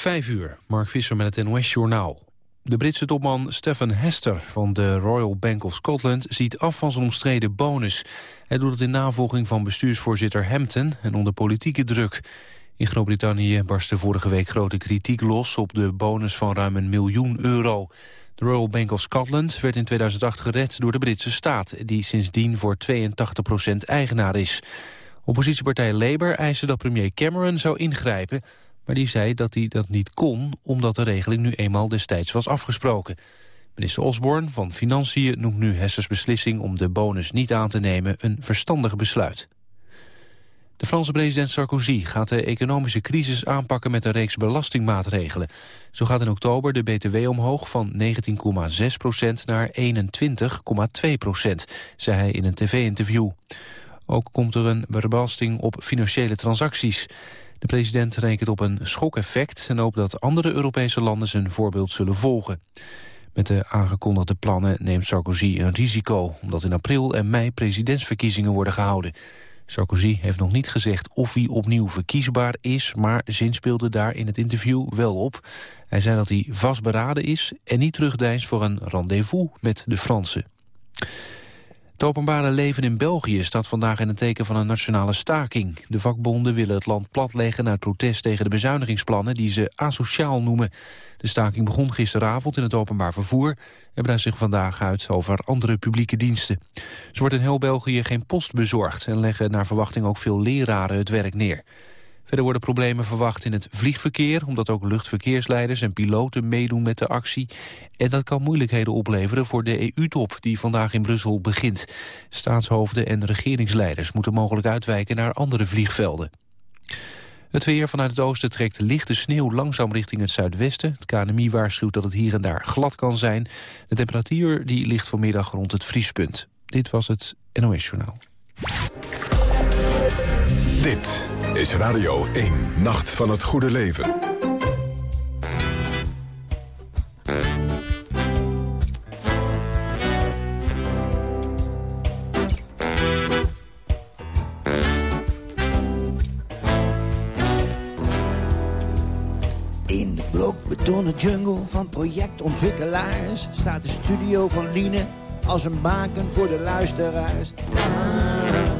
Vijf uur, Mark Visser met het NOS-journaal. De Britse topman Stephen Hester van de Royal Bank of Scotland ziet af van zijn omstreden bonus. Hij doet het in navolging van bestuursvoorzitter Hampton en onder politieke druk. In Groot-Brittannië barstte vorige week grote kritiek los op de bonus van ruim een miljoen euro. De Royal Bank of Scotland werd in 2008 gered door de Britse staat... die sindsdien voor 82% eigenaar is. Oppositiepartij Labour eiste dat premier Cameron zou ingrijpen... maar die zei dat hij dat niet kon... omdat de regeling nu eenmaal destijds was afgesproken. Minister Osborne van Financiën noemt nu Hessers beslissing... om de bonus niet aan te nemen een verstandig besluit. De Franse president Sarkozy gaat de economische crisis aanpakken met een reeks belastingmaatregelen. Zo gaat in oktober de BTW omhoog van 19,6% naar 21,2% zei hij in een tv-interview. Ook komt er een belasting op financiële transacties. De president rekent op een schokeffect en hoopt dat andere Europese landen zijn voorbeeld zullen volgen. Met de aangekondigde plannen neemt Sarkozy een risico... omdat in april en mei presidentsverkiezingen worden gehouden. Sarkozy heeft nog niet gezegd of hij opnieuw verkiesbaar is... maar zinspeelde daar in het interview wel op. Hij zei dat hij vastberaden is en niet terugdeinst voor een rendezvous met de Fransen. Het openbare leven in België staat vandaag in het teken van een nationale staking. De vakbonden willen het land platleggen uit protest tegen de bezuinigingsplannen die ze asociaal noemen. De staking begon gisteravond in het openbaar vervoer en breidt zich vandaag uit over andere publieke diensten. Zo wordt in heel België geen post bezorgd en leggen naar verwachting ook veel leraren het werk neer. Verder worden problemen verwacht in het vliegverkeer... omdat ook luchtverkeersleiders en piloten meedoen met de actie. En dat kan moeilijkheden opleveren voor de EU-top... die vandaag in Brussel begint. Staatshoofden en regeringsleiders moeten mogelijk uitwijken... naar andere vliegvelden. Het weer vanuit het oosten trekt lichte sneeuw langzaam richting het zuidwesten. Het KNMI waarschuwt dat het hier en daar glad kan zijn. De temperatuur die ligt vanmiddag rond het vriespunt. Dit was het NOS Journaal. Dit is Radio 1, Nacht van het Goede Leven. In de blokbetonnen jungle van projectontwikkelaars... staat de studio van Liene als een baken voor de luisteraars. Ah.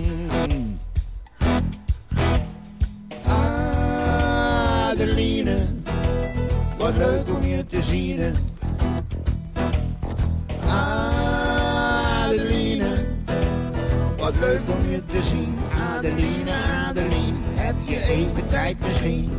Wat leuk om je te zien. Adeline, wat leuk om je te zien. Adeline, Adeline, heb je even tijd misschien?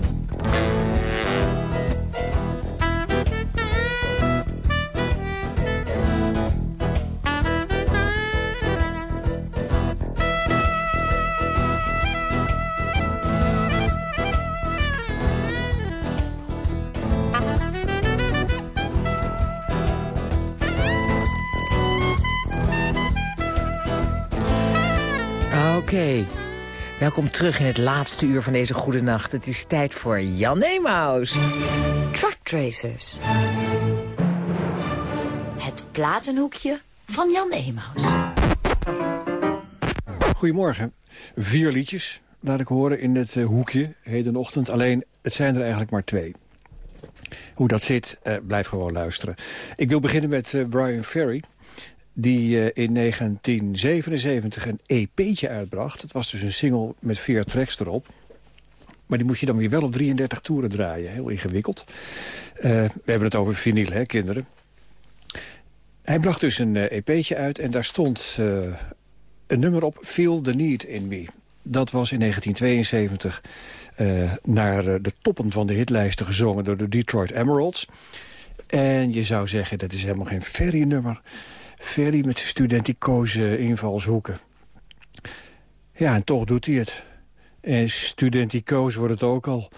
Oké. Welkom terug in het laatste uur van deze goede nacht. Het is tijd voor Jan Emaus. Truck Tracers. Het platenhoekje van Jan Emaus. Goedemorgen. Vier liedjes laat ik horen in het uh, hoekje hedenochtend. Alleen, het zijn er eigenlijk maar twee. Hoe dat zit, uh, blijf gewoon luisteren. Ik wil beginnen met uh, Brian Ferry die uh, in 1977 een EP'tje uitbracht. Het was dus een single met vier tracks erop. Maar die moest je dan weer wel op 33 toeren draaien. Heel ingewikkeld. Uh, we hebben het over vinyl, hè, kinderen. Hij bracht dus een uh, eh, EP'tje uit en daar stond een nummer op... Feel the Need in Me. Dat was in 1972 naar de toppen van de hitlijsten gezongen... door de Detroit Emeralds. En je zou zeggen, dat is helemaal geen ferry-nummer... Ferry met zijn studenticoze invalshoeken. Ja, en toch doet hij het. En studenticoos wordt het ook al.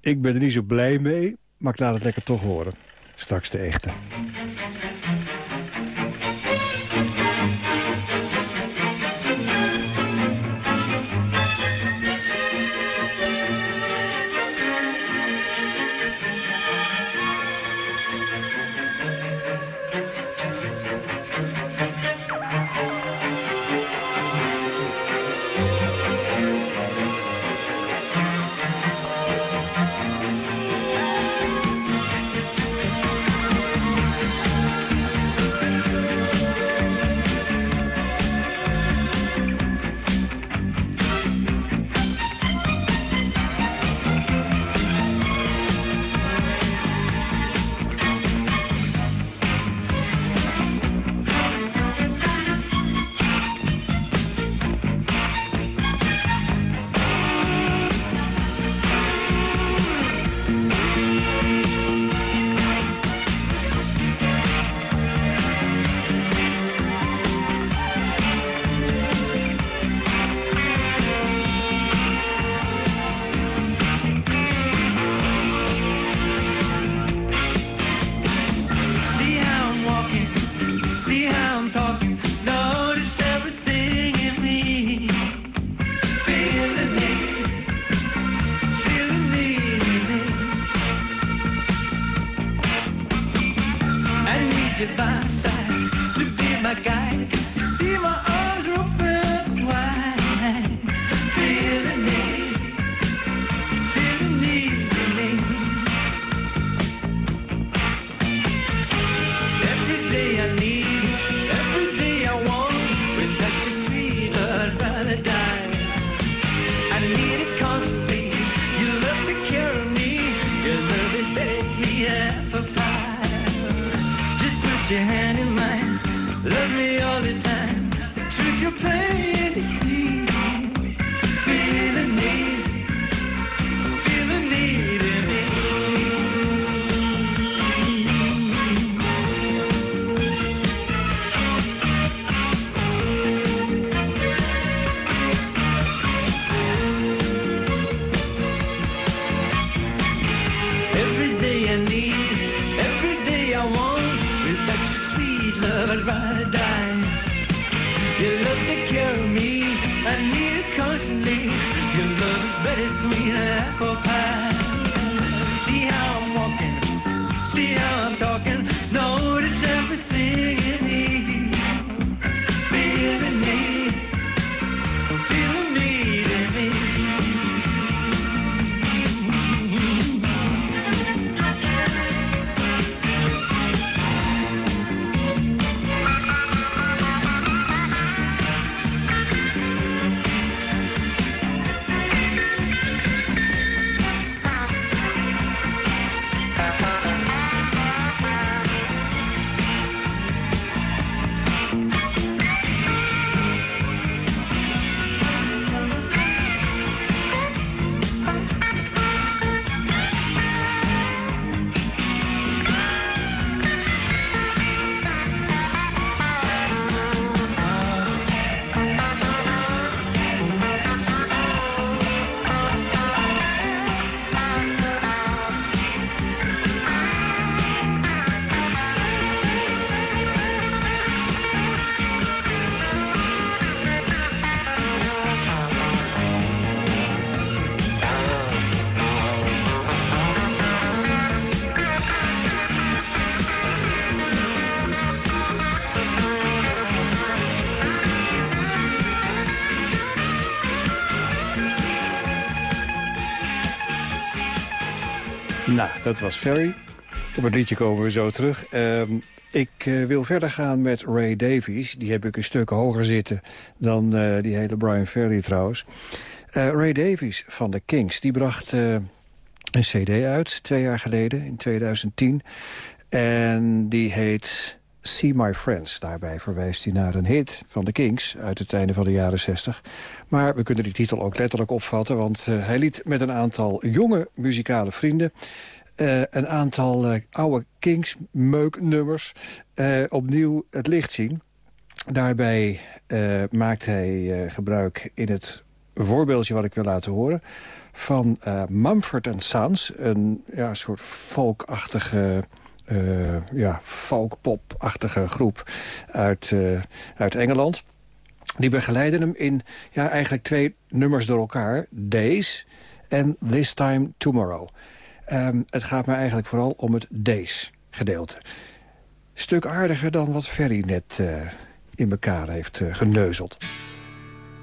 Ik ben er niet zo blij mee, maar ik laat het lekker toch horen. Straks de echte. Dat was Ferry. Op het liedje komen we zo terug. Ehm, ik uh, wil verder gaan met Ray Davies. Die heb ik een stuk hoger zitten dan uh, die hele Brian Ferry trouwens. Uh, Ray Davies van de Kings, die bracht een cd uit twee jaar geleden, in 2010. En die heet See My Friends. Daarbij verwijst hij naar een hit van de Kings uit het einde van de jaren 60. Maar we kunnen die titel ook letterlijk opvatten... want hij liet met een aantal jonge muzikale vrienden... Uh, een aantal uh, oude Kings-meuknummers opnieuw het licht zien. Daarbij maakt hij gebruik in het voorbeeldje wat ik wil laten horen van uh, Mumford Sons. Een ja, soort folkachtige... Uh, ja, folkpop-achtige groep uit, uh, uit Engeland. Die begeleiden hem in ja, eigenlijk twee nummers door elkaar. Days en This Time Tomorrow. Um, het gaat me eigenlijk vooral om het Days gedeelte. Stuk aardiger dan wat Ferry net uh, in elkaar heeft uh, geneuzeld.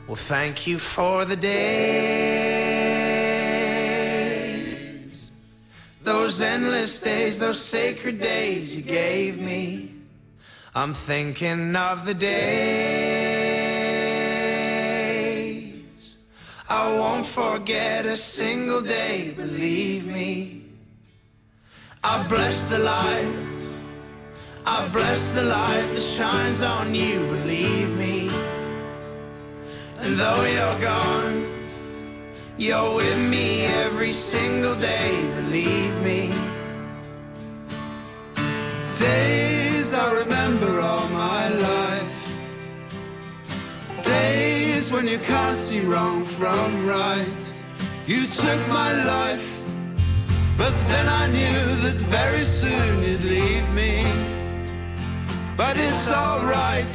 Well, thank you for the days. Those endless days, those sacred days you gave me. I'm thinking of the days. I won't forget a single day, believe me. I bless the light. I bless the light that shines on you, believe me. And though you're gone, you're with me every single day, believe me. Days I remember all my life. Days when you can't see wrong from right. You took my life, but then I knew that very soon you'd leave me. But it's alright.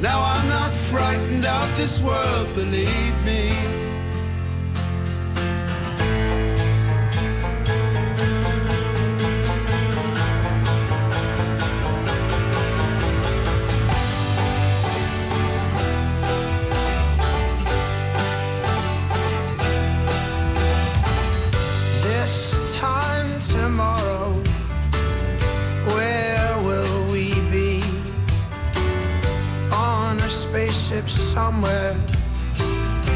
Now I'm not frightened of this world, believe me. Somewhere,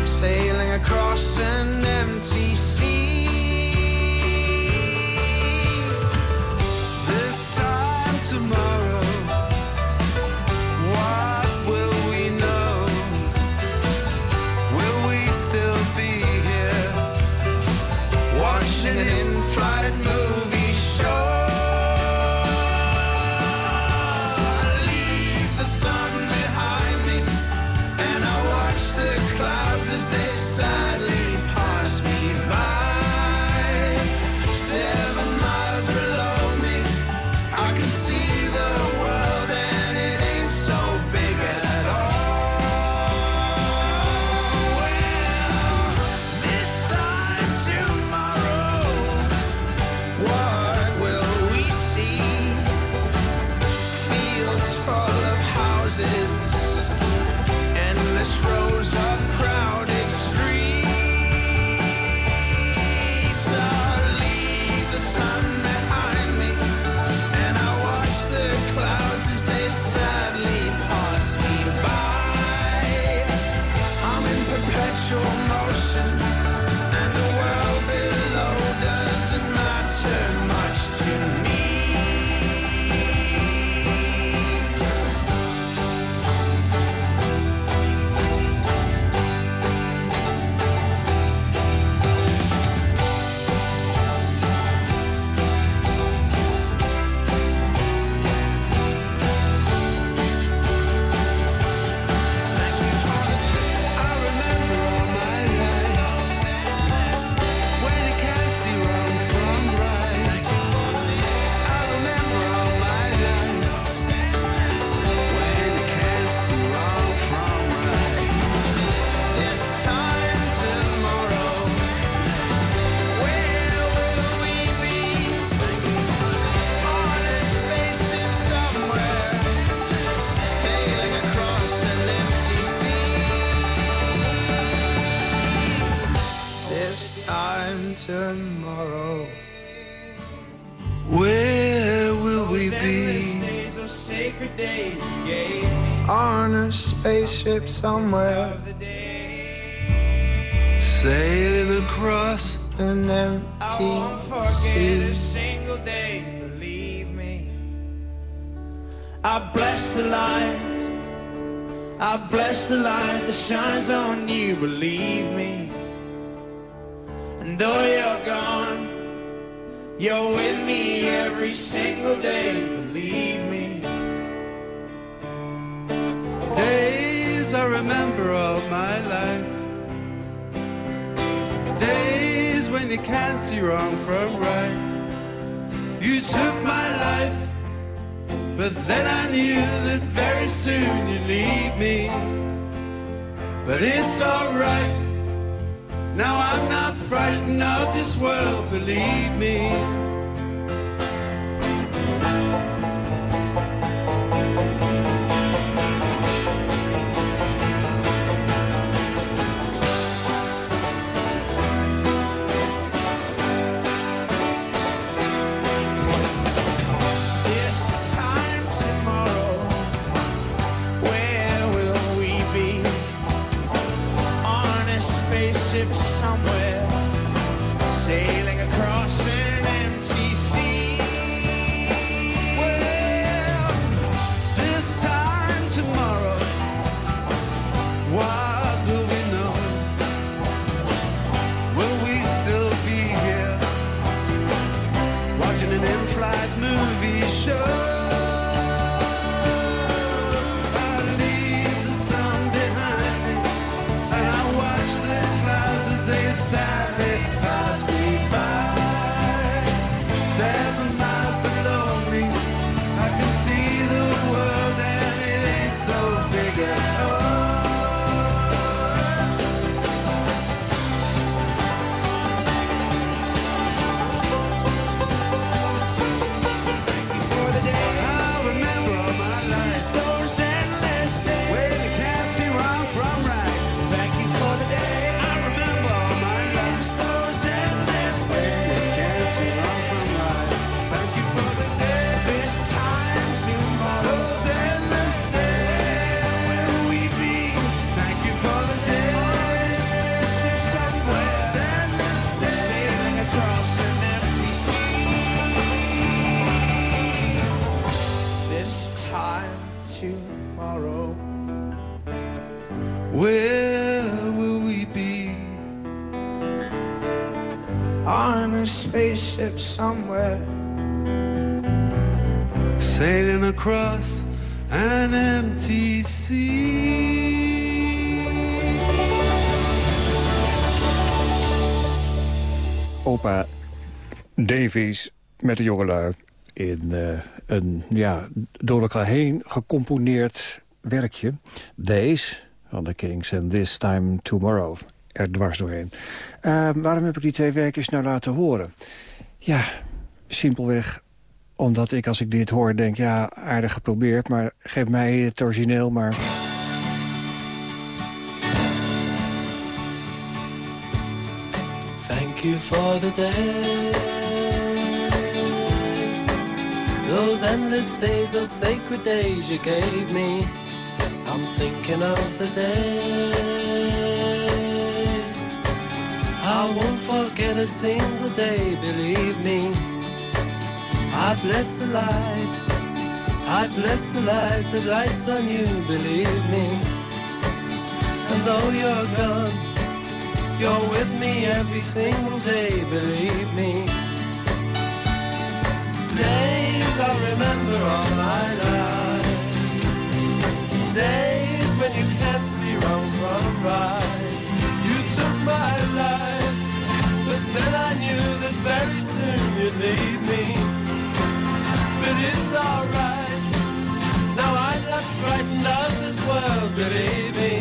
sailing across an empty sea. Spaceship somewhere. Sailing across an empty sea. single day, believe me. I bless the light. I bless the light that shines on you, believe me. And though you're gone, you're with me every single day, believe can't see wrong from right. You took my life, but then I knew that very soon you'd leave me. But it's alright, now I'm not frightened of this world, believe me. Somewhere, sailing across an empty sea. Opa Davies met de jongelui in eh, een ja, door elkaar heen gecomponeerd werkje. Days van de Kings en This Time Tomorrow er dwars doorheen. Eh, waarom heb ik die twee werkjes nou laten horen? Ja, simpelweg omdat ik als ik dit hoor denk... ja, aardig geprobeerd, maar geef mij het origineel maar... Thank you for the days, those endless days, those sacred days you gave me. I'm thinking of the days. I won't forget a single day, believe me. I bless the light, I bless the light that lights on you, believe me. And though you're gone, you're with me every single day, believe me. Days I'll remember all my life. Days when you can't see wrong from right. You took my life, then I knew that very soon you'd leave me. But it's alright. Now I'm not frightened of this world, believe me.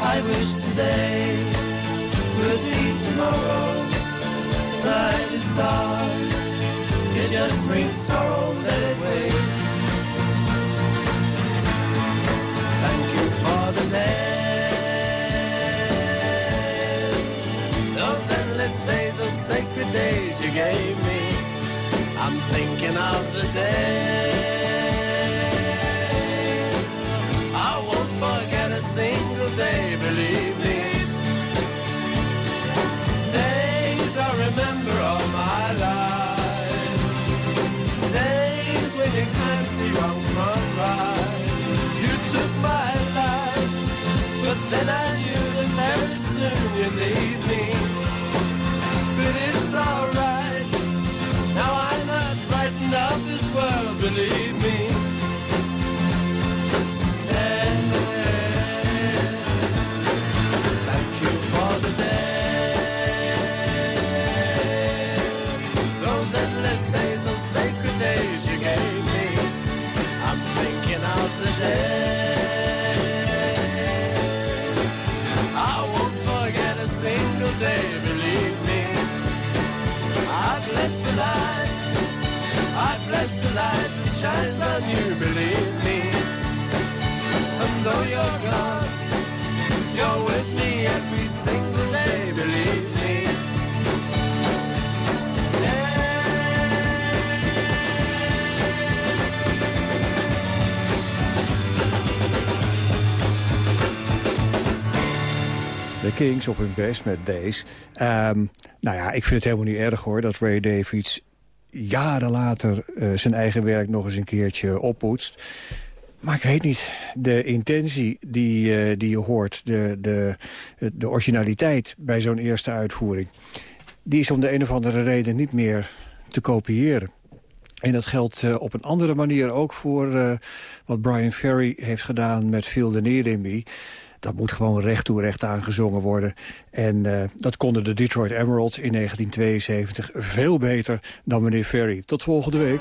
I wish today would be tomorrow. Night is dark, it just brings sorrow, let it wait. Thank you for the days, those days, those sacred days you gave me. I'm thinking of the days I won't forget a single day, believe me. Days I remember all my life. Days when you can't see wrong from right. You took my life, but then I knew that very soon you'd leave me. But it's alright. Now I'm not frightened of this world, believe me. Thank you for the day. those endless days, those sacred days you gave me. I'm thinking of the day. I won't forget a single day, believe me. Bless the light, I bless the light that shines on you, believe me. And though you're gone, you're with me every single day, believe me. De Kings op hun best met deze. Ehm, nou ja, ik vind het helemaal niet erg hoor... dat Ray Davies jaren later eh, zijn eigen werk nog eens een keertje oppoetst. Maar ik weet niet, de intentie die, eh, die je hoort... De, de, de originaliteit bij zo'n eerste uitvoering... die is om de een of andere reden niet meer te kopiëren. En dat geldt eh, op een andere manier ook voor wat Brian Ferry heeft gedaan met Feel the in Me. Dat moet gewoon recht toe recht aangezongen worden. En eh, dat konden de Detroit Emeralds in 1972 veel beter dan meneer Ferry. Tot volgende week.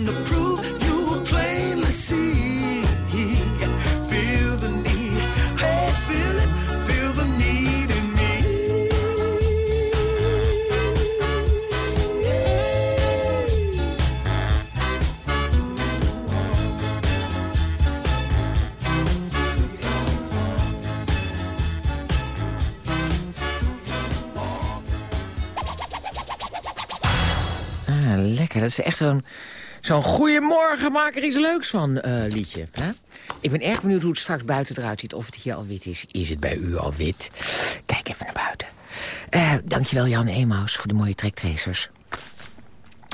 Time to prove you will plainly see. Feel the need, hey, feel it, feel the need in me. Ah, lekker. Dat is echt zo'n Zo'n goeiemorgen, maak er iets leuks van eh, liedje. Hè? Ik ben erg benieuwd hoe het straks buiten eruit ziet. Of het hier al wit is. Is het bij u al wit? Kijk even naar buiten. Uh, dankjewel Jan Emaus voor de mooie trektracers.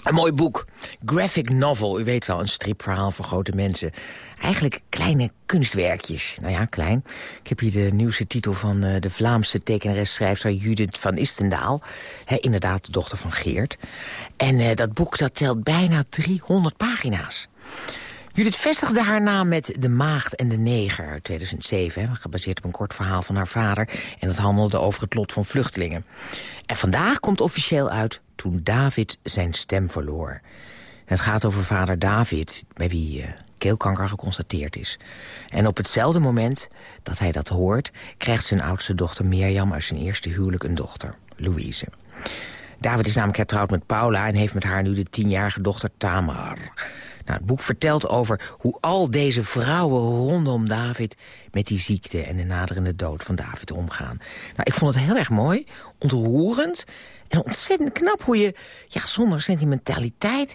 Een mooi boek. Graphic novel, u weet wel, een stripverhaal voor grote mensen. Eigenlijk kleine kunstwerkjes. Nou ja, klein. Ik heb hier de nieuwste titel van uh, de Vlaamse tekenares-schrijfster Judith van Istendaal. He, inderdaad, de dochter van Geert. En uh, dat boek dat telt bijna 300 pagina's. Judith vestigde haar naam met De Maagd en de Neger uit 2007... Hè, gebaseerd op een kort verhaal van haar vader... en dat handelde over het lot van vluchtelingen. En vandaag komt officieel uit Toen David zijn stem verloor. het gaat over vader David, bij wie uh, keelkanker geconstateerd is. En op hetzelfde moment dat hij dat hoort... krijgt zijn oudste dochter Mirjam uit zijn eerste huwelijk een dochter, Louise. David is namelijk hertrouwd met Paula... en heeft met haar nu de tienjarige dochter Tamar... Nou, het boek vertelt over hoe al deze vrouwen rondom David... met die ziekte en de naderende dood van David omgaan. Nou, ik vond het heel erg mooi, ontroerend en ontzettend knap... hoe je ja, zonder sentimentaliteit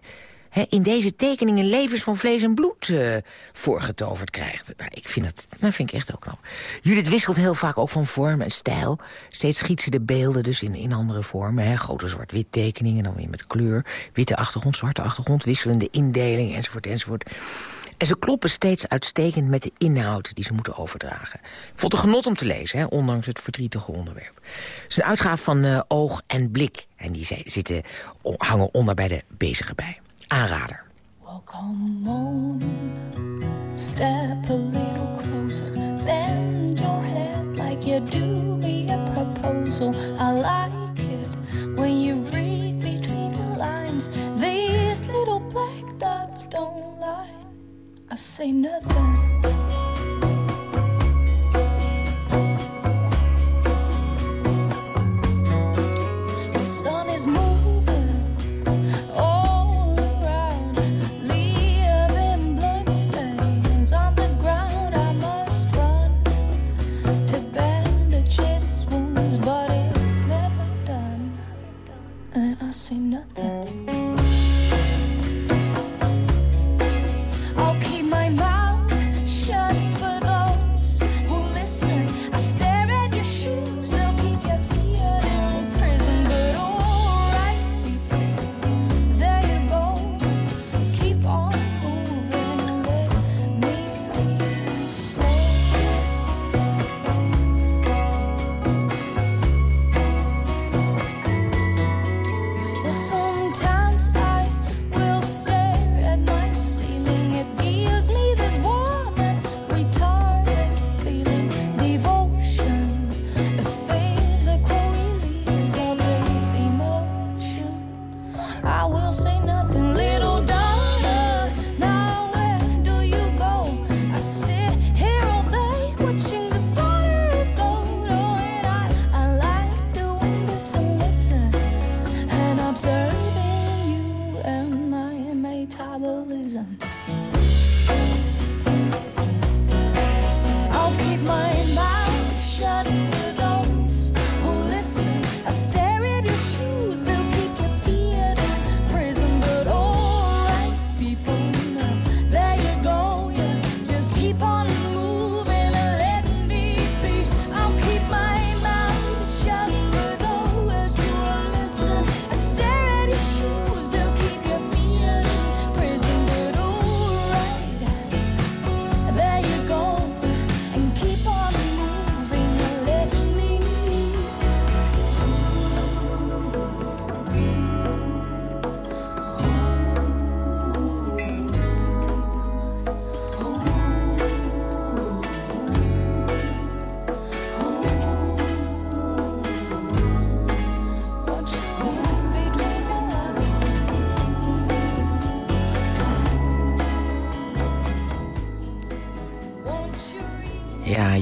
in deze tekeningen levens van vlees en bloed uh, voorgetoverd krijgt. Nou, ik vind dat, dat vind ik echt ook knap. Judith wisselt heel vaak ook van vorm en stijl. Steeds schiet ze de beelden dus in, in andere vormen. Hè. Grote zwart-wit tekeningen, dan weer met kleur. Witte achtergrond, zwarte achtergrond, wisselende indeling, enzovoort, enzovoort. En ze kloppen steeds uitstekend met de inhoud die ze moeten overdragen. Ik vond het genot om te lezen, hè, ondanks het verdrietige onderwerp. Het is een uitgave van uh, Oog en Blik. En die zitten, hangen onder bij de bezige bij. Aanrader. Well, come on, step a little closer, bend your head like you do me a proposal. I like it when you read between the lines. These little black dots don't lie. I say nothing.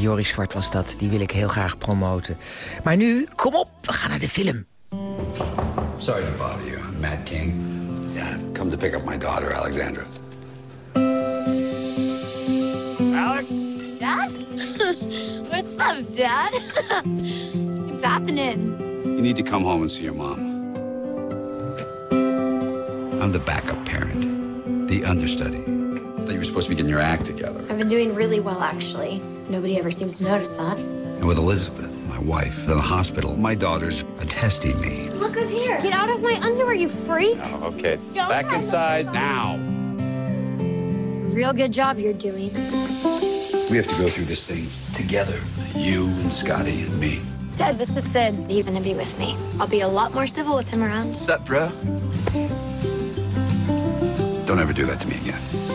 Joris Zwart was dat. Die wil ik heel graag promoten. Maar nu, kom op, we gaan naar de film. Sorry to bother you. I'm Matt King. Yeah, come to pick up my daughter, Alexandra. Alex? Dad? What's up, Dad? What's happening? You need to come home and see your mom. I'm the backup parent. The understudy. I thought you were supposed to be getting your act together. I've been doing really well, actually. Nobody ever seems to notice that. And with Elizabeth, my wife, in the hospital, my daughters attesting me. Look who's here. Get out of my underwear, you freak. Oh, okay. Don't Back inside now. Real good job you're doing. We have to go through this thing together. You and Scotty and me. Dad, this is Sid. He's gonna be with me. I'll be a lot more civil with him around. What's up, bro? Don't ever do that to me again.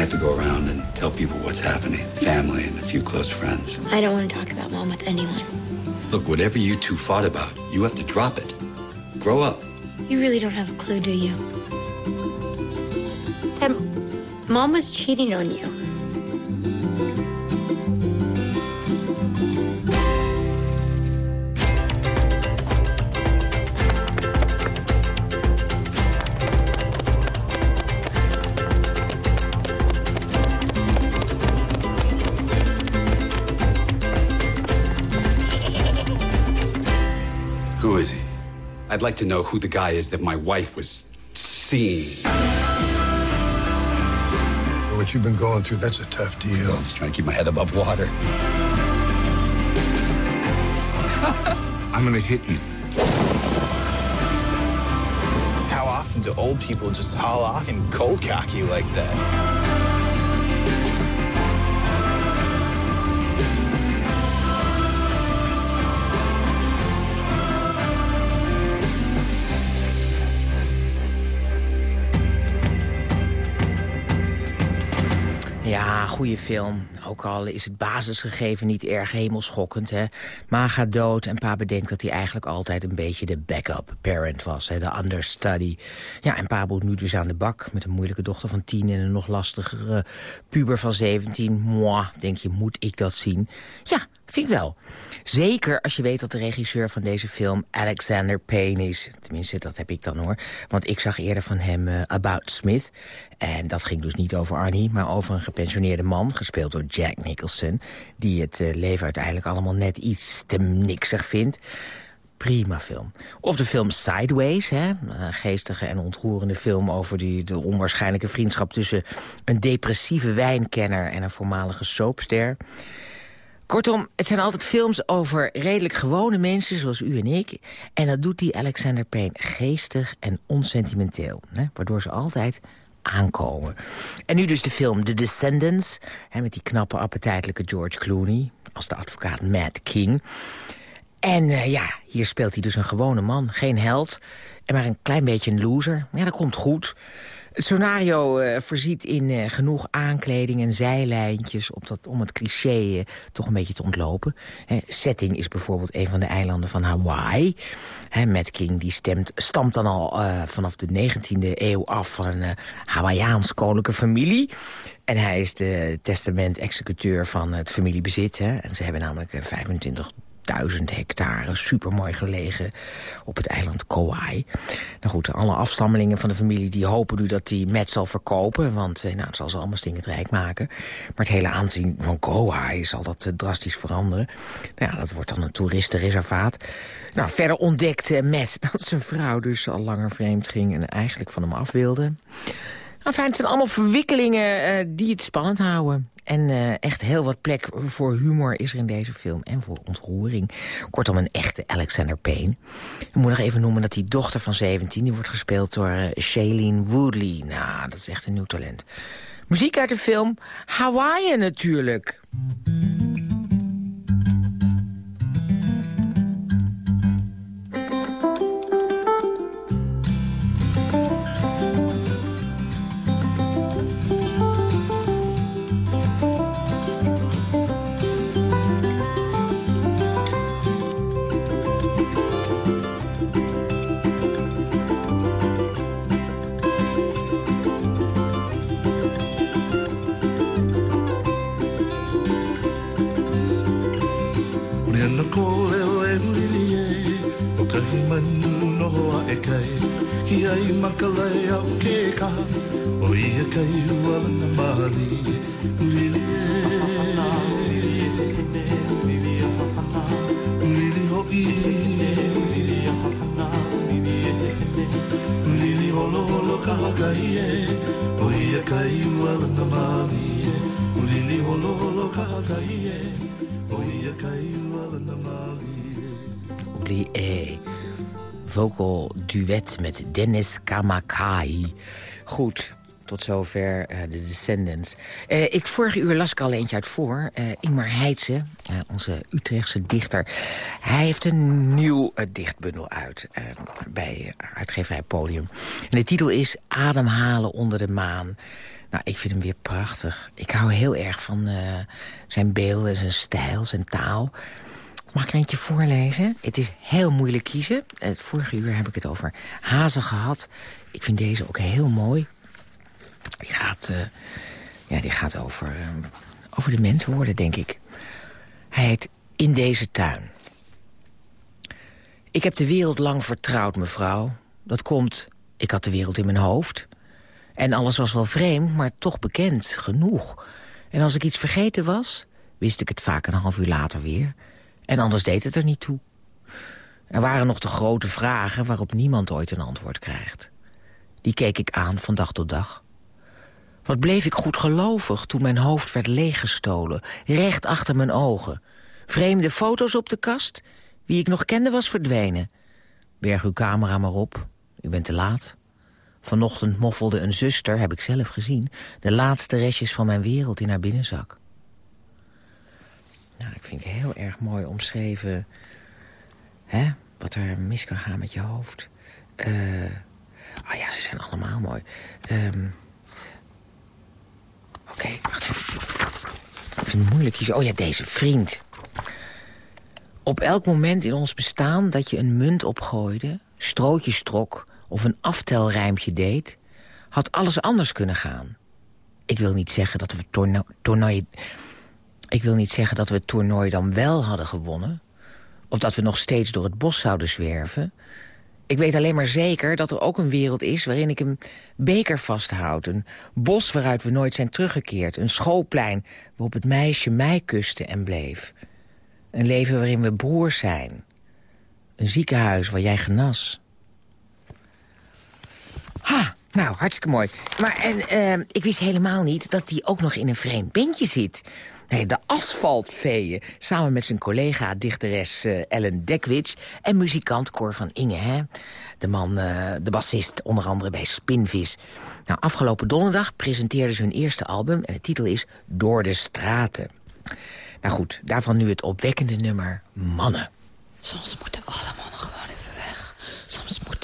I have to go around and tell people what's happening. Family and a few close friends. I don't want to talk about mom with anyone. Look, whatever you two fought about, you have to drop it. Grow up. You really don't have a clue, do you? Dad, mom was cheating on you. I'd like to know who the guy is that my wife was seeing. What you've been going through, that's a tough deal. I'm just trying to keep my head above water. I'm gonna hit you. How often do old people just haul off and cold cock you like that? Goede film. Ook al is het basisgegeven niet erg hemelschokkend. Hè. Ma gaat dood en pa bedenkt dat hij eigenlijk altijd een beetje de backup parent was. Hè, de understudy. Ja, en pa moet nu dus aan de bak met een moeilijke dochter van tien... en een nog lastigere puber van 17. Moi, denk je, moet ik dat zien? Ja, vind ik wel. Zeker als je weet dat de regisseur van deze film Alexander Payne is. Tenminste, dat heb ik dan hoor. Want ik zag eerder van hem eh, About Smith. En dat ging dus niet over Arnie, maar over een gepensioneerde man... gespeeld door Jack Nicholson... die het eh, leven uiteindelijk allemaal net iets te niksig vindt. Prima film. Of de film Sideways, hè? een geestige en ontroerende film... over die, de onwaarschijnlijke vriendschap tussen een depressieve wijnkenner... en een voormalige soapster... Kortom, het zijn altijd films over redelijk gewone mensen zoals u en ik. En dat doet die Alexander Payne geestig en onsentimenteel. Hè, waardoor ze altijd aankomen. En nu dus de film The Descendants. Met die knappe, appetijtelijke George Clooney. Als de advocaat Matt King. En uh, ja, hier speelt hij dus een gewone man. Geen held. En maar een klein beetje een loser. Ja, dat komt goed. Het scenario uh, voorziet in uh, genoeg aankleding en zijlijntjes... Op dat, om het cliché uh, toch een beetje te ontlopen. setting is bijvoorbeeld een van de eilanden van Hawaii. He, Matt King die stemt, stamt dan al vanaf de 19e eeuw af... van een Hawaiiaans koninklijke familie. En hij is de testament-executeur van het familiebezit. Hè. En ze hebben namelijk 25 duizend hectare, supermooi gelegen op het eiland Kauai. Nou goed, alle afstammelingen van de familie die hopen nu dat die Met zal verkopen, want nou, het zal ze allemaal stinkend rijk maken. Maar het hele aanzien van Kauai zal dat uh, drastisch veranderen. Nou ja, dat wordt dan een toeristenreservaat. Nou, verder ontdekte Met dat zijn vrouw dus al langer vreemd ging en eigenlijk van hem af wilde. Enfin, het zijn allemaal verwikkelingen uh, die het spannend houden. En uh, echt heel wat plek voor humor is er in deze film. En voor ontroering. Kortom, een echte Alexander Payne. Ik moet nog even noemen dat die dochter van 17... die wordt gespeeld door uh, Shailene Woodley. Nou, dat is echt een nieuw talent. Muziek uit de film Hawaii natuurlijk. kai makalai au ke ka o ia kai ua na mali lili lili ho i lili holo holo ka kai e o ia kai ua mali lili holo holo ka kai e o ia kai ua mali lili e eh, Vocal duet met Dennis Kamakai. Goed, tot zover eh, de Descendants. Eh, ik, vorige uur las ik al eentje uit voor. Eh, Ingmar Heitse, onze Utrechtse dichter. Hij heeft een nieuw dichtbundel uit bij uitgeverij Podium. En de titel is Ademhalen onder de maan. Nou, ik vind hem weer prachtig. Ik hou heel erg van zijn beelden, zijn stijl, zijn taal. Mag ik eentje voorlezen? Het is heel moeilijk kiezen. Het vorige uur heb ik het over hazen gehad. Ik vind deze ook heel mooi. Die gaat, eh, ja, die gaat over, eh, over de mens worden, denk ik. Hij heet In deze tuin. Ik heb de wereld lang vertrouwd, mevrouw. Dat komt, ik had de wereld in mijn hoofd. En alles was wel vreemd, maar toch bekend, genoeg. En als ik iets vergeten was, wist ik het vaak een half uur later weer. En anders deed het er niet toe. Er waren nog de grote vragen waarop niemand ooit een antwoord krijgt. Die keek ik aan van dag tot dag. Wat bleef ik goed gelovig toen mijn hoofd werd leeggestolen, recht achter mijn ogen. Vreemde foto's op de kast, wie ik nog kende was verdwenen. Berg uw camera maar op, u bent te laat. Vanochtend moffelde een zuster, heb ik zelf gezien... de laatste restjes van mijn wereld in haar binnenzak. Nou, ik vind het heel erg mooi omschreven... Hè, wat er mis kan gaan met je hoofd. Eh oh ja, ze zijn allemaal mooi. Ehm, Oké, wacht even. Ik vind het moeilijk kiezen. Oh ja, deze vriend. Op elk moment in ons bestaan dat je een munt opgooide... strootjes trok of een aftelrijmpje deed... had alles anders kunnen gaan. Ik wil niet zeggen dat we toerno toernooi... Ik wil niet zeggen dat we het toernooi dan wel hadden gewonnen... of dat we nog steeds door het bos zouden zwerven... Ik weet alleen maar zeker dat er ook een wereld is waarin ik een beker vasthoud. Een bos waaruit we nooit zijn teruggekeerd. Een schoolplein waarop het meisje mij kuste en bleef. Een leven waarin we broers zijn. Een ziekenhuis waar jij genas. Ha, nou, hartstikke mooi. Maar en, eh, ik wist helemaal niet dat hij ook nog in een vreemd bandje zit. Nee, de asfaltveeën, samen met zijn collega dichteres eh, Ellen Dekwits... en muzikant Cor van Inge, hè? De man, eh, de bassist, onder andere bij Spinvis. Nou, afgelopen donderdag presenteerden ze hun eerste album... en de titel is Door de Straten. Nou goed, daarvan nu het opwekkende nummer Mannen. Soms moeten alle mannen gewoon even weg. Soms moeten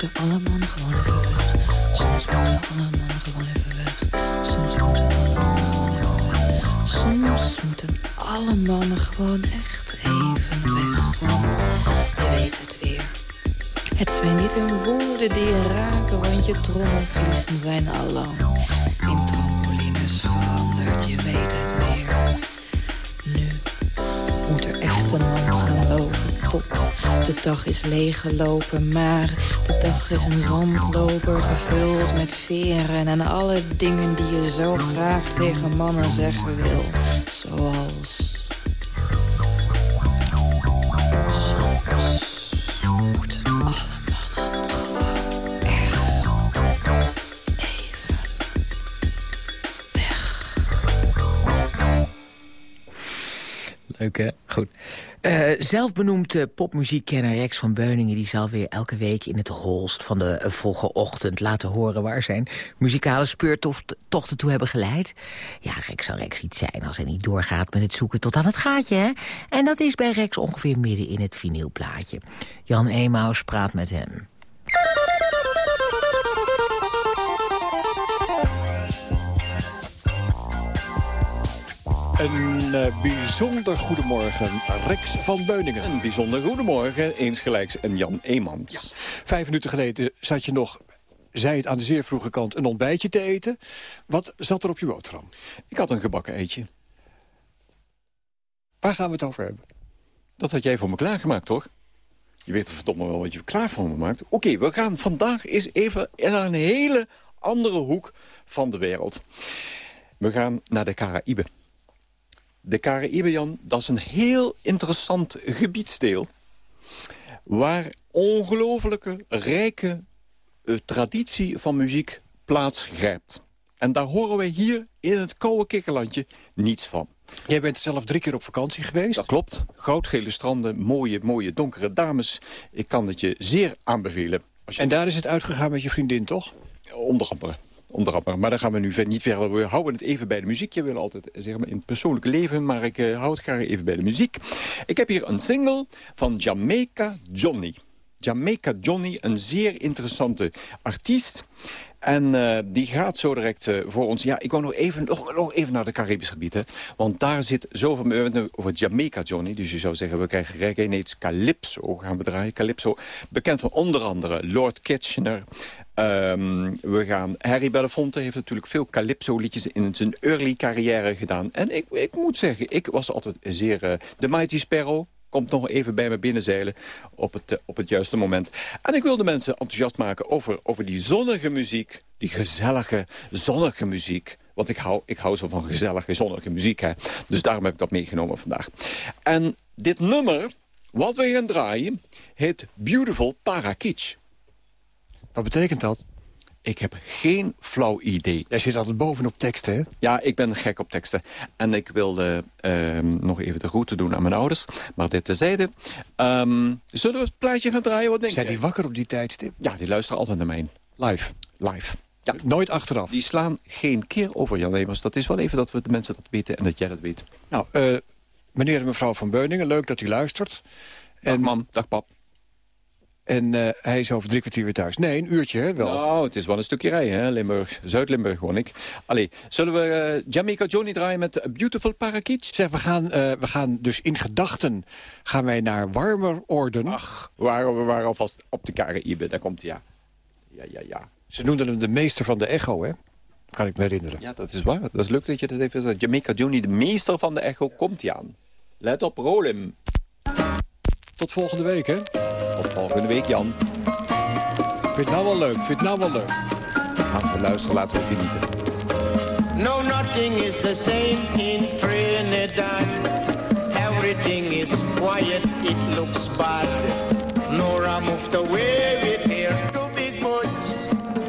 moeten alle mannen gewoon even weg. Soms moeten alle mannen gewoon even weg. Soms moeten alle mannen gewoon even weg. Soms moeten alle mannen gewoon echt even weg. Want je weet het weer. Het zijn niet hun woorden die je raken, want je trommelvliezen zijn al lang in trampolines veranderd. Je weet het weer. Nu moet er echt een man gaan lopen tot de dag is leeggelopen. Maar de dag is een zandloper gevuld met veren en alle dingen die je zo graag tegen mannen zeggen wil. Eh, zelfbenoemd eh, popmuziekkenner Rex van Beuningen... die zal weer elke week in het holst van de uh, vroege ochtend laten horen... waar zijn muzikale speurtochten toe hebben geleid. Ja, Rex zou Rex iets zijn als hij niet doorgaat met het zoeken tot aan het gaatje, hè? En dat is bij Rex ongeveer midden in het vinylplaatje. Jan Emaus praat met hem. Een uh, bijzonder goedemorgen, Rex van Beuningen. Een bijzonder goedemorgen, Eensgelijks en Jan Eemans. Vijf minuten geleden zat je nog, zei het aan de zeer vroege kant, een ontbijtje te eten. Wat zat er op je boterham? Ik had een gebakken eitje. Waar gaan we het over hebben? Dat had jij voor me klaargemaakt, toch? Je weet verdomme wel wat je klaar voor me maakt. Oké, we gaan vandaag eens even naar een hele andere hoek van de wereld. We gaan naar de Caraïbe. De Caraïbe, Jan, dat is een heel interessant gebiedsdeel... waar ongelooflijke, rijke uh, traditie van muziek plaatsgrijpt. En daar horen wij hier in het koude kikkerlandje niets van. Jij bent zelf drie keer op vakantie geweest? Dat klopt. Goudgele stranden, mooie, mooie donkere dames. Ik kan het je zeer aanbevelen. En daar is het uitgegaan met je vriendin, toch? Onder andere. Andere. Maar daar gaan we nu niet verder. We houden het even bij de muziek. Je wil altijd zeg maar, in het persoonlijke leven, maar ik uh, hou het graag even bij de muziek. Ik heb hier een single van Jamaica Johnny. Jamaica Johnny, een zeer interessante artiest. En uh, die gaat zo direct voor ons. Ja, ik wou nog even, nog, even naar de Caribisch gebied. Hè, want daar zit zoveel... We over Jamaica, Johnny. Dus je zou zeggen, we krijgen reggae. Nee, Calypso gaan we draaien. Calypso, bekend van onder andere Lord Kitchener. Um, we gaan... Harry Belafonte heeft natuurlijk veel Calypso-liedjes in zijn early carrière gedaan. En ik, ik moet zeggen, ik was altijd zeer... Uh, de Mighty Sparrow, komt nog even bij me binnenzeilen op het, uh, op het juiste moment. En ik wil de mensen enthousiast maken over, over die zonnige muziek. Die gezellige, zonnige muziek. Want ik hou, ik hou zo van gezellige, zonnige muziek. Hè. Dus daarom heb ik dat meegenomen vandaag. En dit nummer, wat we gaan draaien, heet Beautiful Parakitsch. Wat betekent dat? Ik heb geen flauw idee. Jij zit altijd bovenop teksten, hè? Ja, ik ben gek op teksten. En ik wilde uh, nog even de groeten doen aan mijn ouders. Maar dit tezijde. Um, zullen we het plaatje gaan draaien? Wat denk Zijn die wakker op die tijdstip? Ja, die luisteren altijd naar mij. Live? Live. Ja. Nooit achteraf? Die slaan geen keer over, Jan Wemers. Dat is wel even dat we de mensen dat weten en dat jij dat weet. Nou, uh, meneer en mevrouw van Beuningen, leuk dat u luistert. Dag en... mam, dag pap. En uh, hij is over drie kwartier weer thuis. Nee, een uurtje, hè, wel. Nou, het is wel een stukje rijden, hè, Limburg. Zuid-Limburg woon ik. Allee, zullen we uh, Jamaica Johnny draaien met Beautiful Parakitsch? Zeg, we gaan, uh, we gaan dus in gedachten gaan wij naar warmer orden. Ach, we waren, we waren alvast op de Caraïbe. Daar komt hij, ja. Ja, ja, ja. Ze noemden hem de meester van de echo, hè? Kan ik me herinneren. Ja, dat is waar. Dat is leuk dat je dat even zegt. Jamaica Johnny, de meester van de echo, komt hij aan. Let op, rol hem. Tot volgende week, hè? Tot volgende week, Jan. Vind het nou wel leuk? Vind het nou wel leuk? Laten we luisteren, laten we genieten. No, nothing is the same in Trinidad. Everything is quiet, it looks bad. Nora moved away with her two big boys.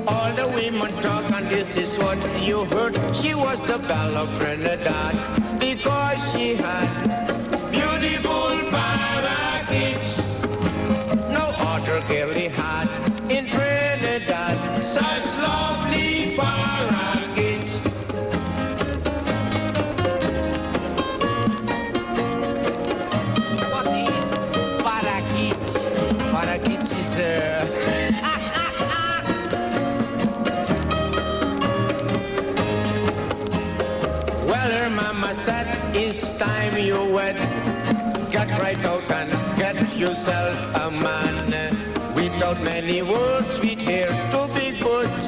All the women talk and this is what you heard. She was the belle of Trinidad because she had beautiful parakeets. Yourself a man. Without many words, with hair two big boots.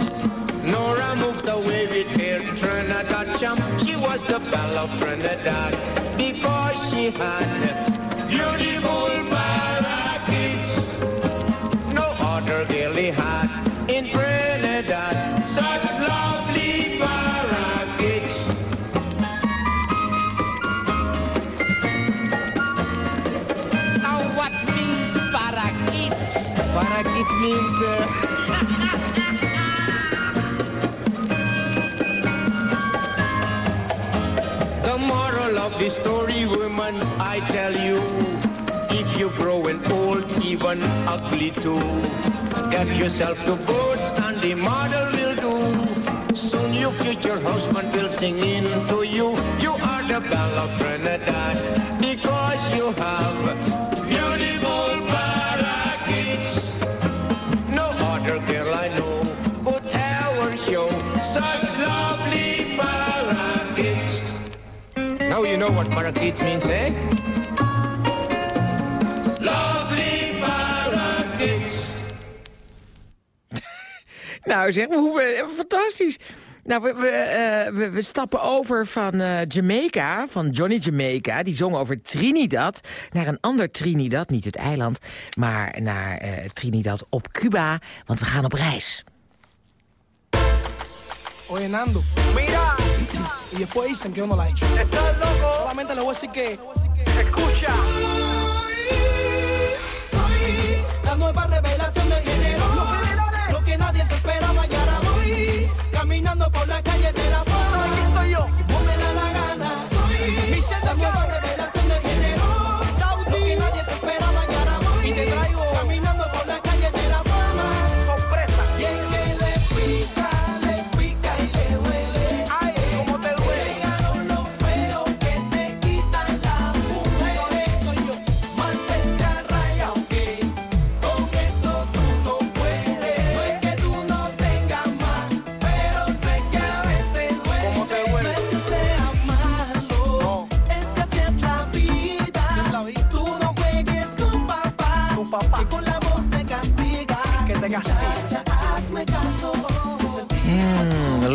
Nora moved away with her Trinidad champ. She was the belle of Trinidad because she had beautiful Parakeet means. Uh, the moral of the story, woman, I tell you, if you're growing old, even ugly too, get yourself to boots and the model will do. Soon your future husband will sing in to you. You are the belle of Trinidad because you have parakeets means, eh? Lovely parakeets. Nou zeg, hoe, fantastisch. Nou, we, we, eh, we, we stappen over van eh, Jamaica, van Johnny Jamaica... die zong over Trinidad, naar een ander Trinidad. Niet het eiland, maar naar eh, Trinidad op Cuba. Want we gaan op reis. Oye, Nando. Mira. Y después dicen que yo no la he hecho. Estás loco. Solamente le voy a decir que. Escucha.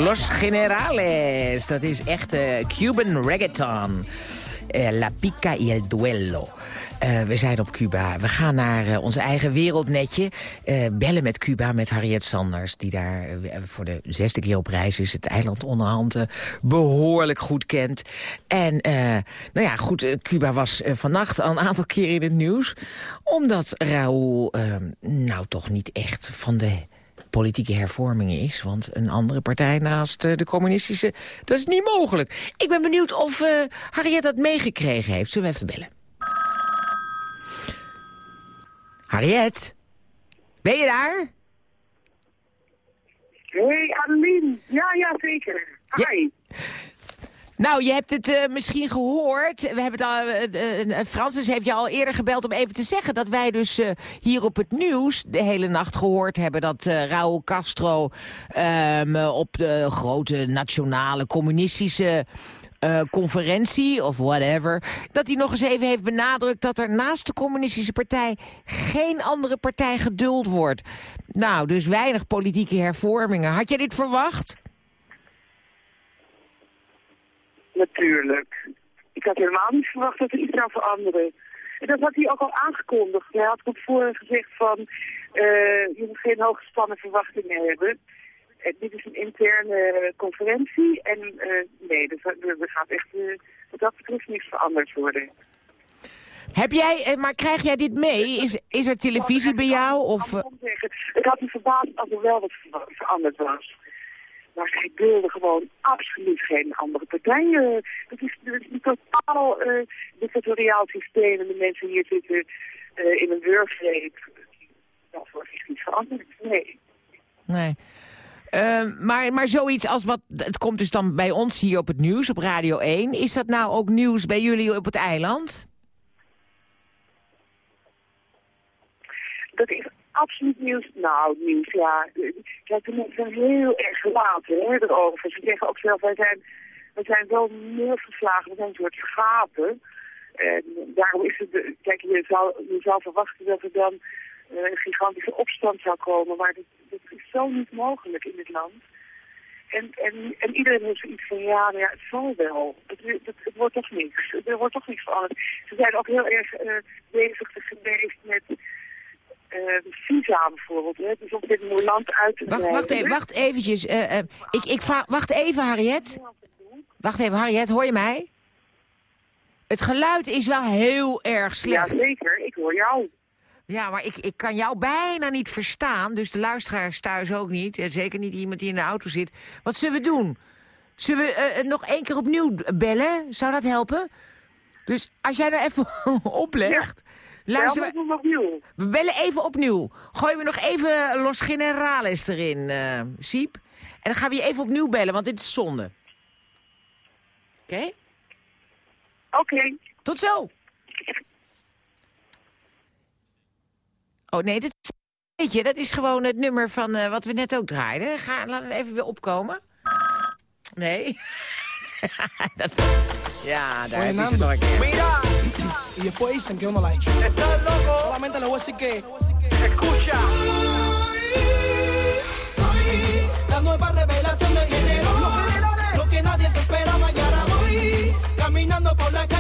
Los Generales, dat is echt eh, Cuban reggaeton. Eh, La Pica y el Duelo. Eh, we zijn op Cuba. We gaan naar eh, ons eigen wereldnetje. Eh, bellen met Cuba, met Harriet Sanders... die daar voor de zesde keer op reis is. Het eiland onderhand eh, behoorlijk goed kent. En nou ja, goed, Cuba was vannacht al een aantal keer in het nieuws. Omdat Raúl eh, nou toch niet echt van de politieke hervormingen is. Want een andere partij naast eh, de communistische, dat is niet mogelijk. Ik ben benieuwd of eh Harriet dat meegekregen heeft. Zullen we even bellen? Harriet? Ben je daar? Hé, Adeline. Ja, ja, zeker. Hi. Nou, je hebt het eh, misschien gehoord. We hebben het al, eh, eh, Francis heeft je al eerder gebeld om even te zeggen... dat wij dus hier op het nieuws de hele nacht gehoord hebben... dat Raúl Castro ehm, op de grote nationale communistische... conferentie of whatever... dat hij nog eens even heeft benadrukt... dat er naast de communistische partij geen andere partij geduld wordt. Nou, dus weinig politieke hervormingen. Had jij dit verwacht? Natuurlijk. Ik had helemaal niet verwacht dat er iets zou veranderen. En dat had hij ook al aangekondigd. Hij had op voor gezegd van, eh, je moet geen hooggespannen verwachtingen hebben. En dit is een interne conferentie en eh, nee, er, er er gaat echt eh, wat dat betreft niks veranderd worden. Heb jij, eh, maar krijg jij dit mee? Is, is er televisie bij jou? Of, eh, Het had me verbaasd als er wel wat ver- veranderd was. Maar zij wilden gewoon absoluut geen andere partijen. Het is, het is een totaal eh dictatoriaal systeem en de mensen hier zitten eh, in een wurggreep. Dat wordt echt niet veranderd. Nee. nee. Eh, maar, maar zoiets als wat, het komt dus dan bij ons hier op het nieuws, op Radio 1. Is dat nou ook nieuws bij jullie op het eiland? Dat is absoluut nieuws. Nou, nieuws, ja. Kijk, de mensen zijn heel erg gelaten hè, erover. Ze zeggen ook zelf, wij zijn, wij zijn wel meer verslagen, we zijn een soort schapen. En daarom is het, kijk, je zou, je zou verwachten dat er dan eh, een gigantische opstand zou komen, maar dat, is zo niet mogelijk in dit land. En, en, en iedereen heeft zoiets van, ja, nou ja, het zal wel. Het, het, het wordt toch niks. Er wordt toch niks veranderd. Ze zijn ook heel erg eh, bezig geweest visa bijvoorbeeld. Hè. Dus om dit land uit te Wacht, wacht, even, wacht eventjes. eh, eh, ik, ik vraag, wacht even, Harriet. Wacht even, Harriet, hoor je mij? Het geluid is wel heel erg slecht. Ja, zeker. Ik hoor jou. Ja, maar ik, ik kan jou bijna niet verstaan. Dus de luisteraars thuis ook niet. En zeker niet iemand die in de auto zit. Wat zullen we doen? Zullen we eh, nog één keer opnieuw bellen? Zou dat helpen? Dus als jij nou even oplegt... Luister, opnieuw. we bellen even opnieuw. Gooien we nog even Los Generales erin, eh Siep. En dan gaan we je even opnieuw bellen, want dit is zonde. Oké? Oké. Tot zo. Oh nee, dit is, weet je, dat is gewoon het nummer van eh, wat we net ook draaiden. Ga, laat het even weer opkomen. Nee. dat was, ja, daar Oye, is het Nando. nog een keer. Mira. Y después dicen que yo no la he hecho. Estás loco. Solamente le voy a decir que. Escucha. Soy la nueva revelación del género. nadie se esperaba y ahora voy caminando por la calle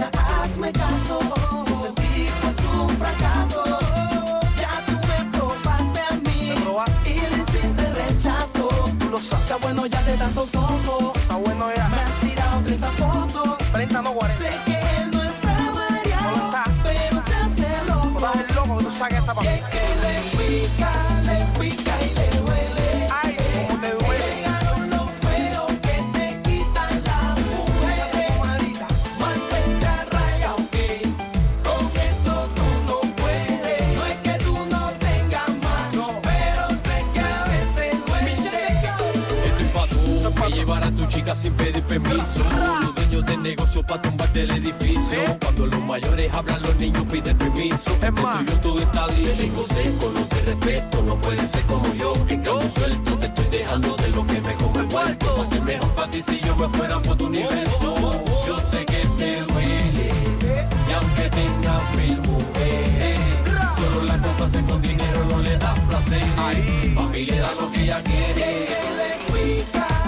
Muchacha, hazme caso, ese tipo es un fracaso. Ya tú me probaste a mí y le hiciste rechazo. Está bueno ya de tanto foto. Está bueno ya. Me has tirado 30 fotos. 30 no 40. Sé que él no está variado, pero se hace loco. el loco que tú que le pica sin pedir permiso. Los dueños de negocio pa' tumbarte el edificio. Cuando los mayores hablan, los niños piden permiso. De tuyo todo está dicho. Seco, no te respeto, no puedes ser como yo. En cambio suelto, te estoy dejando de lo que me come el cuarto. Va a ser mejor para ti si yo me fuera por tu universo. Yo sé que te duele, y aunque tengas mil mujeres, solo la cosa con dinero no le da placer. Pa' mí le da lo que ella quiere. le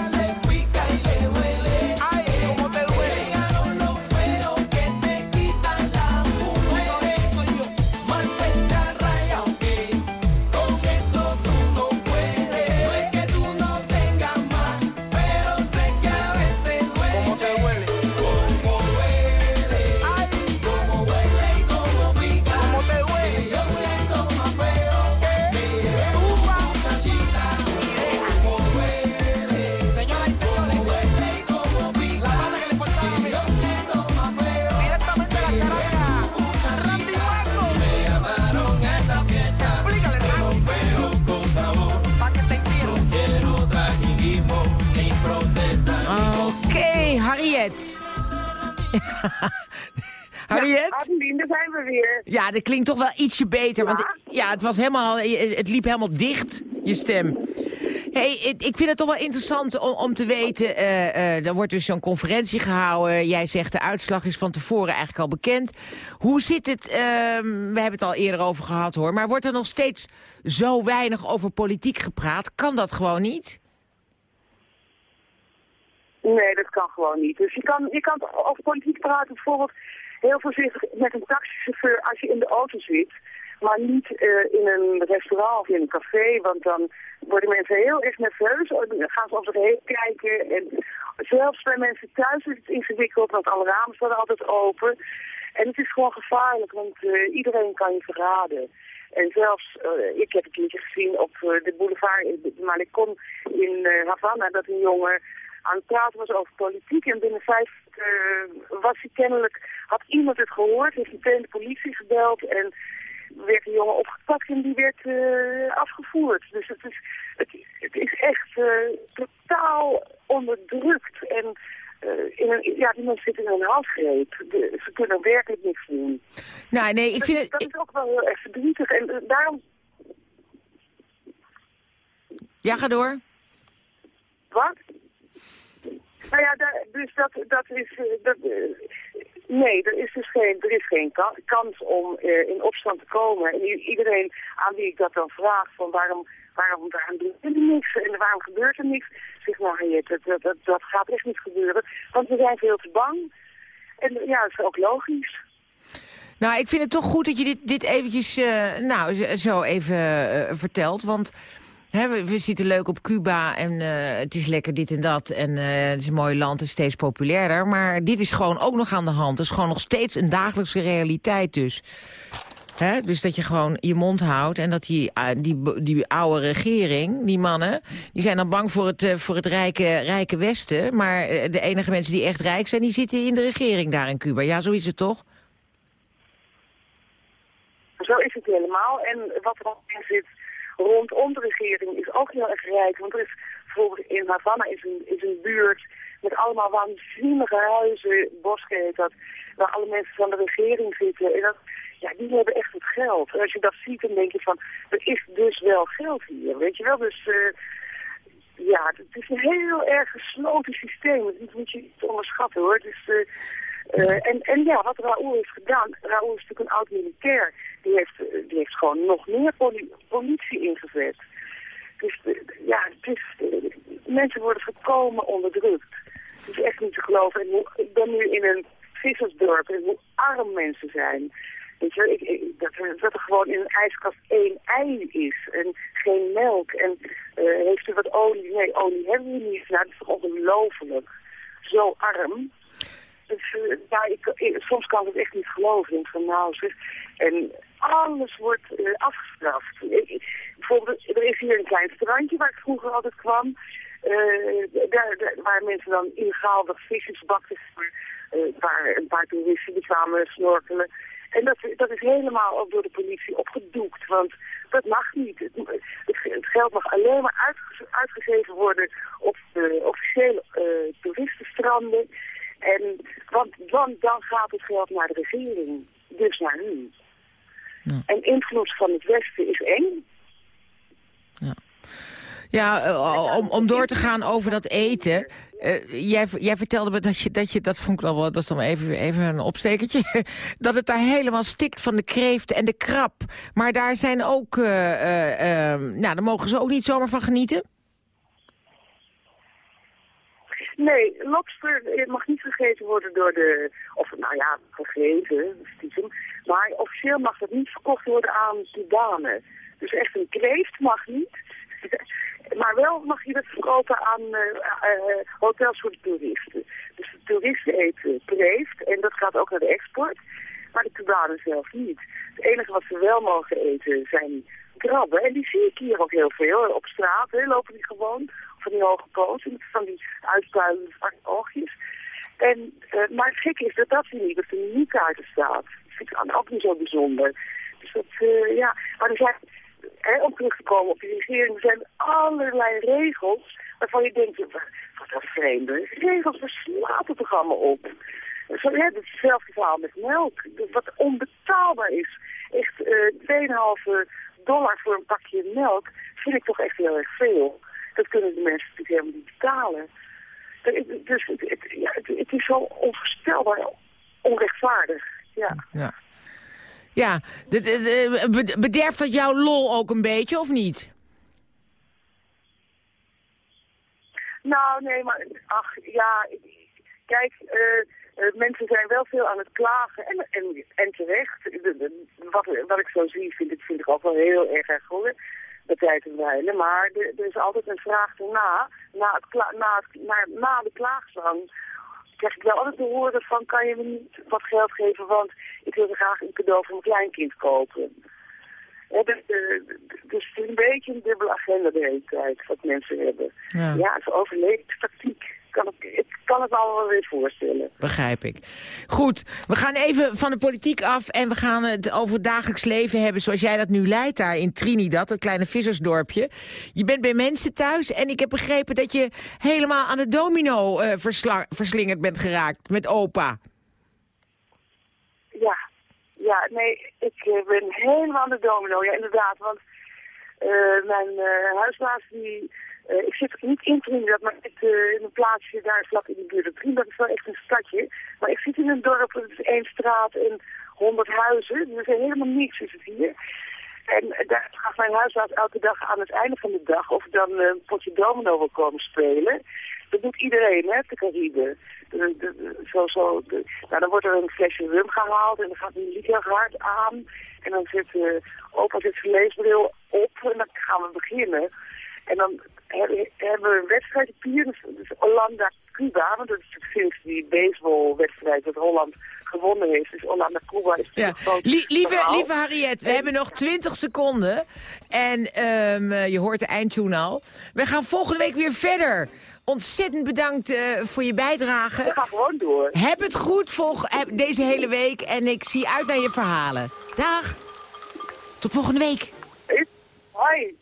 Harriet? Adeline, daar zijn we weer. Ja, dat klinkt toch wel ietsje beter. Want ja, het, was helemaal, het liep helemaal dicht, je stem. Hey, ik vind het toch wel interessant om, om te weten. eh, er wordt dus zo'n conferentie gehouden. Jij zegt de uitslag is van tevoren eigenlijk al bekend. Hoe zit het? ehm, we hebben het al eerder over gehad hoor. Maar wordt er nog steeds zo weinig over politiek gepraat? Kan dat gewoon niet? Nee, dat kan gewoon niet. Dus je kan, je kan over politiek praten bijvoorbeeld heel voorzichtig met een taxichauffeur als je in de auto zit. Maar niet eh, in een restaurant of in een café, want dan worden mensen heel erg nerveus. Dan gaan ze om zich heen kijken. En zelfs bij mensen thuis is het ingewikkeld, want alle ramen staan altijd open. En het is gewoon gevaarlijk, want eh, iedereen kan je verraden. En zelfs, eh, ik heb een keertje gezien op de boulevard in de Malecon in Havana, dat een jongen aan het praten was over politiek. En binnen vijf eh, was hij kennelijk, had iemand het gehoord, heeft meteen de politie gebeld en werd een jongen opgepakt en die werd eh, afgevoerd. Dus het is, het, het is echt eh, totaal onderdrukt. En in een, ja, die mensen zitten in een halsgreep. De- ze kunnen werkelijk niks doen. Nou, nee, ik vind het... Dat is ook wel heel erg verdrietig. En daarom... Ja, ga door. Wat? Nou ja, dus dat, dat is... eh, Dat, eh, nee, er is dus geen, er is geen ka- kans om eh, in opstand te komen. En iedereen aan wie ik dat dan vraag, van waarom, waarom, waarom doen jullie niks en waarom gebeurt er niks? Zeg Harriet, dat, dat, dat, dat gaat echt niet gebeuren. Want we zijn veel te bang. En ja, dat is ook logisch. Nou, ik vind het toch goed dat je dit, dit eventjes nou, zo even vertelt. Want we, zitten leuk op Cuba en eh, het is lekker dit en dat. En eh, het is een mooi land en steeds populairder. Maar dit is gewoon ook nog aan de hand. Het is gewoon nog steeds een dagelijkse realiteit dus. Dus dat je gewoon je mond houdt en dat die, ah, die, die oude regering, die mannen... die zijn dan bang voor het, eh, voor het rijke, rijke Westen. Maar eh, de enige mensen die echt rijk zijn, die zitten in de regering daar in Cuba. Ja, zo is het toch? Zo is het helemaal. En wat er al in zit rondom de regering is ook heel erg rijk. Want er is bijvoorbeeld in Havana is een, is een buurt met allemaal waanzinnige huizen, Bosque heet dat, waar alle mensen van de regering zitten. En dat, ja, die hebben echt het geld. En als je dat ziet, dan denk je van, er is dus wel geld hier, weet je wel. Dus eh, ja, het is een heel erg gesloten systeem. Dat moet je niet onderschatten hoor. Dus, eh, eh, en, en ja, wat Raoul heeft gedaan, Raoul is natuurlijk een oud militair. Die heeft, eh, die heeft gewoon nog meer poli- politie ingezet. Dus eh, ja, eh, mensen worden volkomen onderdrukt. Het is echt niet te geloven. Ik ben nu in een vissersdorp en hoe arm mensen zijn. Weet ik, dat, er, gewoon in een ijskast één ei is en geen melk. En heeft u wat olie? Nee, olie hebben we niet. Nou, dat is toch ongelooflijk. Zo arm. Dus ja, ik, soms kan ik het echt niet geloven. Ik van nou zeg. En alles wordt eh, afgestraft. Bijvoorbeeld, er is hier een klein strandje waar ik vroeger altijd kwam. Eh, waar mensen dan illegaal wat visjes bakten. eh, waar een paar toeristen die kwamen snorkelen. En dat, dat is helemaal ook door de politie opgedoekt. Want dat mag niet. Het, geld mag alleen maar uitge- uitgegeven worden op de officiële eh, toeristenstranden. En, want, want dan gaat het geld naar de regering. Dus naar u. En invloed van het Westen is eng. Ja, eh, om, om door te gaan over dat eten. eh, jij, jij vertelde me dat je, dat je, dat vond ik al wel, dat is dan even, even een opstekertje, dat het daar helemaal stikt van de kreeft en de krab. Maar daar zijn ook, eh, nou, daar mogen ze ook niet zomaar van genieten. Nee, lobster eh, mag niet gegeten worden door de... Of nou ja, gegeten, stiekem. Maar officieel mag dat niet verkocht worden aan Cubanen. Dus echt een kreeft mag niet. Maar wel mag je dat verkopen aan eh, eh, hotels voor de toeristen. Dus de toeristen eten kreeft en dat gaat ook naar de export. Maar de Cubanen zelf niet. Het enige wat ze wel mogen eten zijn krabben. En die zie ik hier ook heel veel. Op straat hè, lopen die gewoon. Van die hoge poten, van die uitpuilende zwarte oogjes. En, eh, maar het gekke is dat dat hier niet op de menukaarten staat. Dat vind ik ook niet zo bijzonder. Dus dat, eh, ja. Maar er zijn, om terug te komen op die regering, er zijn allerlei regels waarvan je denkt, wat een vreemde regels, waar slaat het toch allemaal op? Zo, ja, het is hetzelfde verhaal met melk, wat onbetaalbaar is. Echt eh 2,5 dollar voor een pakje melk vind ik toch echt heel erg veel. Dat kunnen de mensen natuurlijk helemaal niet betalen. Dat- Dus het, het, ja, het, het is zo onvoorstelbaar onrechtvaardig. Ja. Ja, ja de- de- de- be- bederft dat jouw lol ook een beetje, of niet? Nou, nee, maar ach, ja, kijk, eh, eh, mensen zijn wel veel aan het klagen en, en, en terecht. De- de- wat, wat ik zo zie, vind ik, vind ik ook wel heel erg erg goed, tijd en wijle. Maar er, er is altijd een vraag erna, na, het kla- na, het, na, na de klaagzang, krijg ik wel altijd te horen van, kan je me niet wat geld geven, want ik wil graag een cadeau voor mijn kleinkind kopen. Ja, dus, eh, dus het is een beetje een dubbele agenda de hele tijd, wat mensen hebben. Ja. Ja, het is overlevingstactiek. Kan ik, ik kan het me allemaal wel weer voorstellen. Begrijp ik. Goed, we gaan even van de politiek af en we gaan het over het dagelijks leven hebben zoals jij dat nu leidt daar in Trinidad, dat kleine vissersdorpje. Je bent bij mensen thuis en ik heb begrepen dat je helemaal aan de domino eh, verslingerd bent geraakt met opa. Ja, ja, nee, ik eh, ben helemaal aan de domino. Ja, inderdaad, want eh, mijn huisbaas die... eh, ik zit niet in Trinidad, maar ik zit eh, in een plaatsje daar vlak in de buurt. Trinidad is wel echt een stadje. Maar ik zit in een dorp, het is één straat en honderd huizen. Dus er is helemaal niks is het hier. En eh, daar gaat mijn huisbaas elke dag aan het einde van de dag of dan een potje domino wil komen spelen. Dat doet iedereen, hè, de Cariben. De, de, de- zo, zo, de- nou, dan wordt er een flesje rum gehaald en dan gaat lied heel hard aan. En dan zit opa zet zijn leesbril op en dan gaan we beginnen. En dan hebben, hebben we een wedstrijdpapier, dus, dus Hollanda-Cuba. Want dat is sinds die baseballwedstrijd dat Holland gewonnen heeft. Dus Hollanda-Cuba is Ja. een groot Lie- lieve, lieve Harriet, we hebben nog 20 seconden. En ehm, eh, je hoort de eindtune al. We gaan volgende week weer verder. Ontzettend bedankt eh, voor je bijdrage. We gaan gewoon door. Heb het goed volg deze hele week en ik zie uit naar je verhalen. Dag. Tot volgende week. Hoi.